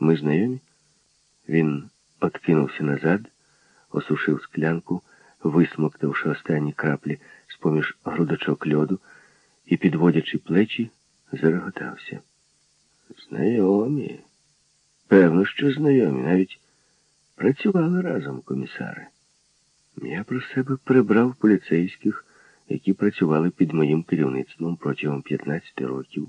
Ми знайомі? Він откинувся назад, осушив склянку, висмоктавши останні краплі з-поміж грудочок льоду і, підводячи плечі, зареготався. Знайомі. Певно, що знайомі. Навіть працювали разом комісари. Я про себе прибрав поліцейських, які працювали під моїм керівництвом протягом 15 років.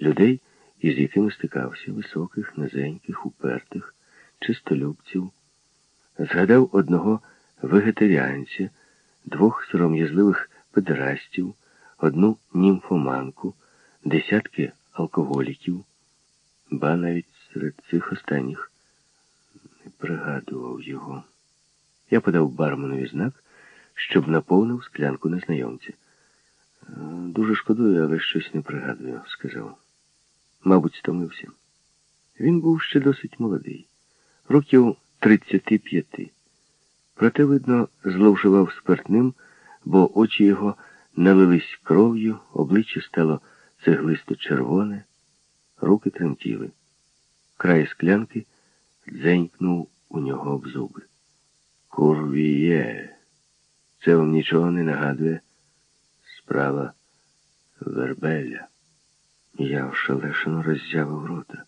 Людей, із якими стикався, високих, низеньких, упертих, чистолюбців. Згадав одного вегетаріанця, двох сором'язливих педерастів, одну німфоманку, десятки алкоголіків, ба навіть серед цих останніх не пригадував його. Я подав барменові знак, щоб наповнив склянку незнайомця. Дуже шкодую, але щось не пригадую, сказав. Мабуть, стомився. Він був ще досить молодий, років 35. Проте, видно, зловживав спиртним, бо очі його налились кров'ю, обличчя стало цеглисто червоне, руки тремтіли. Край склянки дзенькнув у нього об зуби. Курвіє. Це вам нічого не нагадує. Справа Вербеля. Я ошелешено роззявив рота.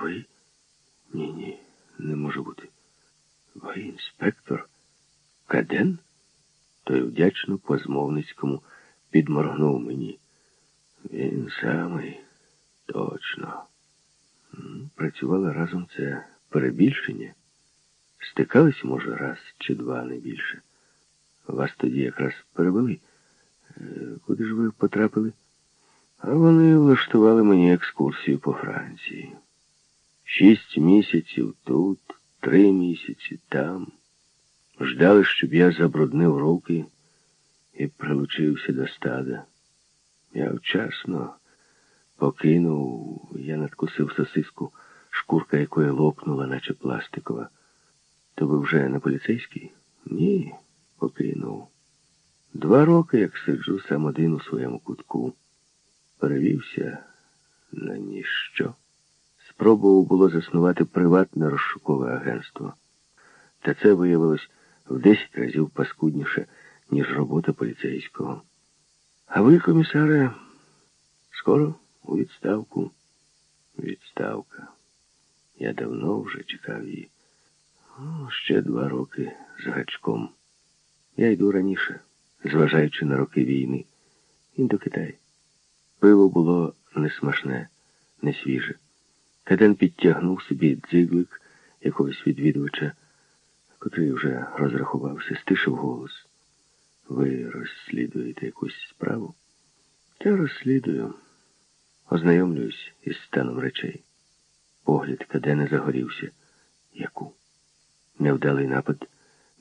Ви? Ні, ні, не може бути. Ви інспектор? Каден? Той вдячно по змовницькому підморгнув мені. Він самий точно. Працювали разом це перебільшення. Стикались, може, раз чи два, не більше. Вас тоді якраз перевели. Е, куди ж ви потрапили? А вони влаштували мені екскурсію по Франції. Шість місяців тут, три місяці там. Ждали, щоб я забруднив руки і прилучився до стада. Я вчасно покинув, я надкусив сосиску, шкурка якої лопнула, наче пластикова. То ви вже на поліцейський? Ні, покинув. Два роки, як сиджу сам один у своєму кутку. Перевівся на ніщо. Спробував було заснувати приватне розшукове агентство. Та це виявилось в десять разів паскудніше, ніж робота поліцейського. А ви, комісаре, скоро у відставку. Відставка. Я давно вже чекав її. О, ще два роки з гачком. Я йду раніше, зважаючи на роки війни. Індокитай. Пиво було не смачне, не свіже. Каден підтягнув собі дзиглик якогось відвідувача, котрий вже розрахувався, стишив голос. Ви розслідуєте якусь справу? Я розслідую. Ознайомлююсь із станом речей. Погляд Кадена загорівся. Яку? Невдалий напад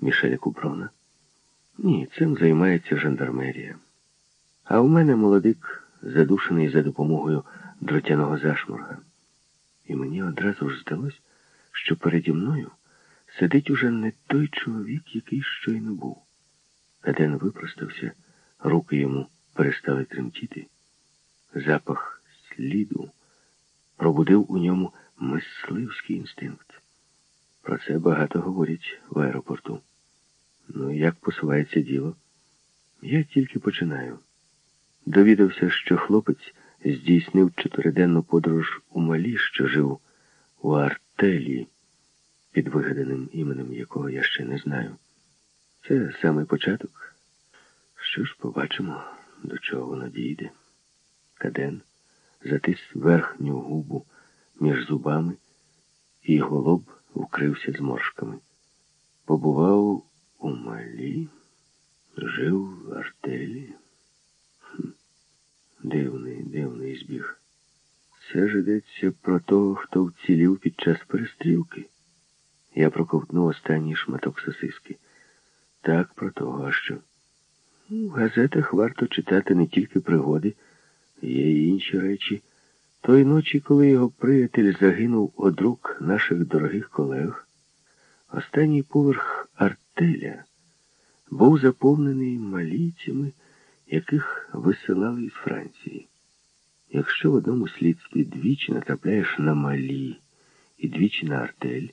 Мішеля Купрона? Ні, цим займається жандармерія. А у мене молодик задушений за допомогою дротяного зашморга. І мені одразу ж здалось, що переді мною сидить уже не той чоловік, який щойно був. Каден випростався, руки йому перестали тремтіти. Запах сліду пробудив у ньому мисливський інстинкт. Про це багато говорять в аеропорту. Ну, як посувається діло? Я тільки починаю. Довідався, що хлопець здійснив чотириденну подорож у Малі, що жив у Артелі, під вигаданим іменем якого я ще не знаю. Це самий початок. Що ж побачимо, до чого воно дійде. Каден затис верхню губу між зубами, і його лоб вкрився зморшками. Побував у Малі, жив в артелі. Дивний, дивний збіг. Це ж йдеться про того, хто вцілів під час перестрілки. Я проковтнув останній шматок сосиски. Так, про того, а що? В газетах варто читати не тільки пригоди, є й інші речі. Той ночі, коли його приятель загинув од рук наших дорогих колег, останній поверх артеля був заповнений малійцями, яких висилали із Франції. Якщо в одному слідстві двічі натрапляєш на малі і двічі на артель.